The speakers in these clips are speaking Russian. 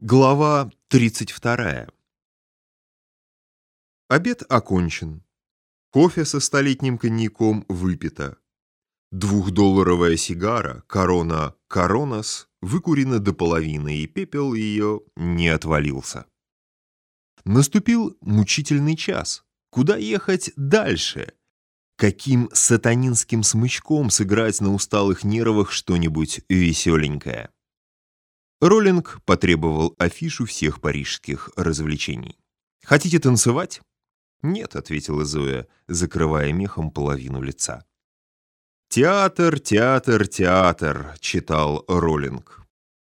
Глава 32. Обед окончен. Кофе со столетним коньяком выпито. Двухдолларовая сигара, корона «Коронас», выкурена до половины, и пепел ее не отвалился. Наступил мучительный час. Куда ехать дальше? Каким сатанинским смычком сыграть на усталых нервах что-нибудь веселенькое? Роллинг потребовал афишу всех парижских развлечений. «Хотите танцевать?» «Нет», — ответила Зоя, закрывая мехом половину лица. «Театр, театр, театр», — читал Роллинг.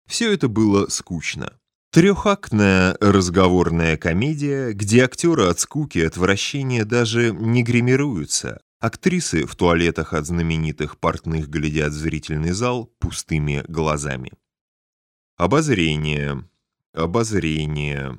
Все это было скучно. Трехактная разговорная комедия, где актеры от скуки и отвращения даже не гримируются. Актрисы в туалетах от знаменитых портных глядят в зрительный зал пустыми глазами. Обозрение. Обозрение.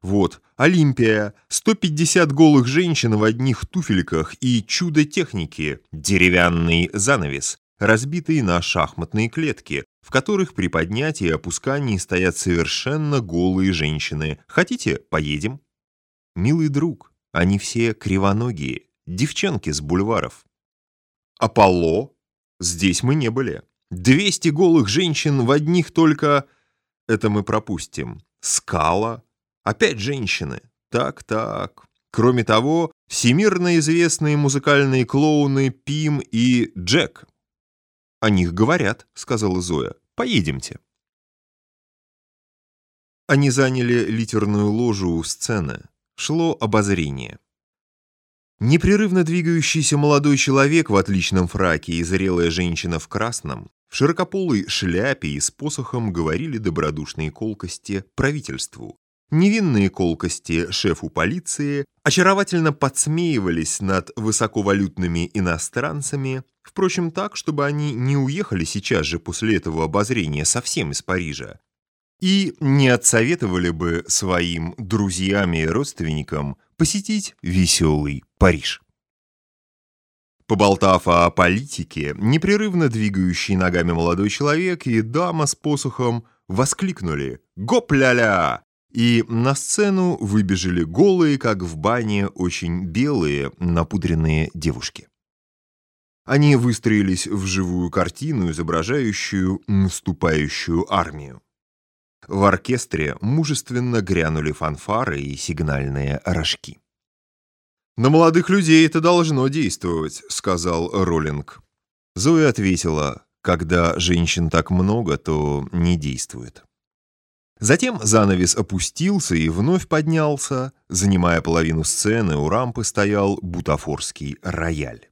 Вот, Олимпия, 150 голых женщин в одних туфельках и чудо техники, деревянный занавес, разбитый на шахматные клетки, в которых при поднятии и опускании стоят совершенно голые женщины. Хотите, поедем? Милый друг, они все кривоногие, девчонки с бульваров. Аполло? Здесь мы не были. Двести голых женщин в одних только... Это мы пропустим. Скала? Опять женщины? Так-так. Кроме того, всемирно известные музыкальные клоуны Пим и Джек. «О них говорят», — сказала Зоя. «Поедемте». Они заняли литерную ложу у сцены. Шло обозрение. Непрерывно двигающийся молодой человек в отличном фраке и зрелая женщина в красном, в широкополой шляпе и с посохом говорили добродушные колкости правительству. Невинные колкости шефу полиции очаровательно подсмеивались над высоковалютными иностранцами, впрочем, так, чтобы они не уехали сейчас же после этого обозрения совсем из Парижа, и не отсоветовали бы своим друзьям и родственникам посетить веселый Париж. Поболтав о политике, непрерывно двигающий ногами молодой человек и дама с посохом воскликнули «Гоп-ля-ля!» и на сцену выбежали голые, как в бане, очень белые, напудренные девушки. Они выстроились в живую картину, изображающую наступающую армию. В оркестре мужественно грянули фанфары и сигнальные рожки. «На молодых людей это должно действовать», — сказал Роллинг. Зоя ответила, «Когда женщин так много, то не действует». Затем занавес опустился и вновь поднялся. Занимая половину сцены, у рампы стоял бутафорский рояль.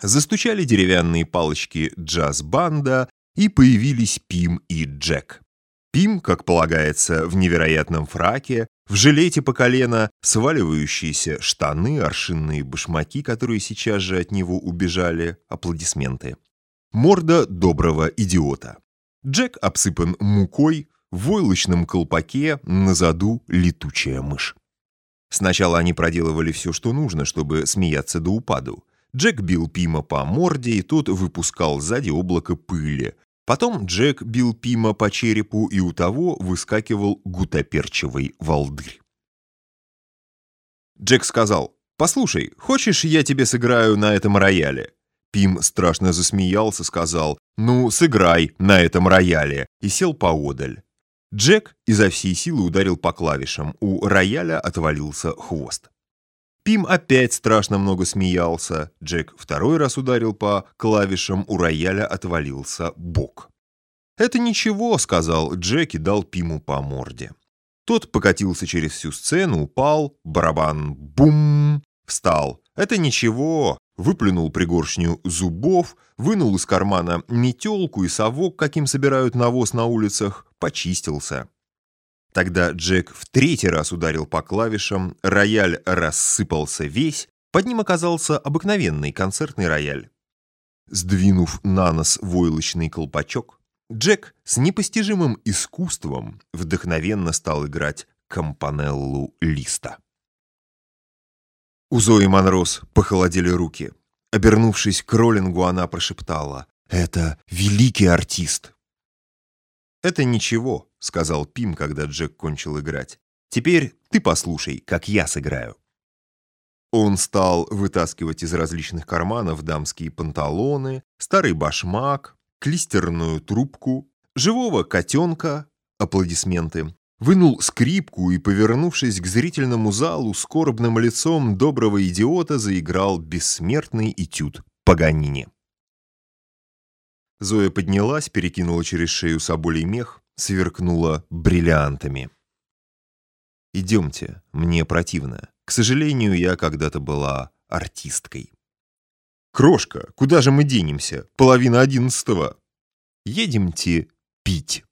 Застучали деревянные палочки джаз-банда, и появились Пим и Джек. Пим, как полагается, в невероятном фраке, в жилете по колено, сваливающиеся штаны, аршинные башмаки, которые сейчас же от него убежали, аплодисменты. Морда доброго идиота. Джек обсыпан мукой, в войлочном колпаке, на заду летучая мышь. Сначала они проделывали все, что нужно, чтобы смеяться до упаду. Джек бил Пима по морде, и тот выпускал сзади облако пыли, Потом Джек бил Пима по черепу, и у того выскакивал гутоперчивый волдырь. Джек сказал, «Послушай, хочешь, я тебе сыграю на этом рояле?» Пим страшно засмеялся, сказал, «Ну, сыграй на этом рояле», и сел поодаль. Джек изо всей силы ударил по клавишам, у рояля отвалился хвост. Пим опять страшно много смеялся. Джек второй раз ударил по клавишам, у рояля отвалился бок. «Это ничего», — сказал Джек и дал Пиму по морде. Тот покатился через всю сцену, упал, барабан бум, встал. «Это ничего», выплюнул пригоршню зубов, вынул из кармана метелку и совок, каким собирают навоз на улицах, почистился. Тогда Джек в третий раз ударил по клавишам, рояль рассыпался весь, под ним оказался обыкновенный концертный рояль. Сдвинув на нос войлочный колпачок, Джек с непостижимым искусством вдохновенно стал играть компанеллу Листа. У Зои Монрос похолодели руки. Обернувшись к Роллингу, она прошептала «Это великий артист». «Это ничего», — сказал Пим, когда Джек кончил играть. «Теперь ты послушай, как я сыграю». Он стал вытаскивать из различных карманов дамские панталоны, старый башмак, клистерную трубку, живого котенка, аплодисменты, вынул скрипку и, повернувшись к зрительному залу, скорбным лицом доброго идиота заиграл бессмертный этюд Паганини. Зоя поднялась, перекинула через шею соболей мех, сверкнула бриллиантами. «Идемте, мне противно. К сожалению, я когда-то была артисткой». «Крошка, куда же мы денемся? Половина одиннадцатого». «Едемте пить».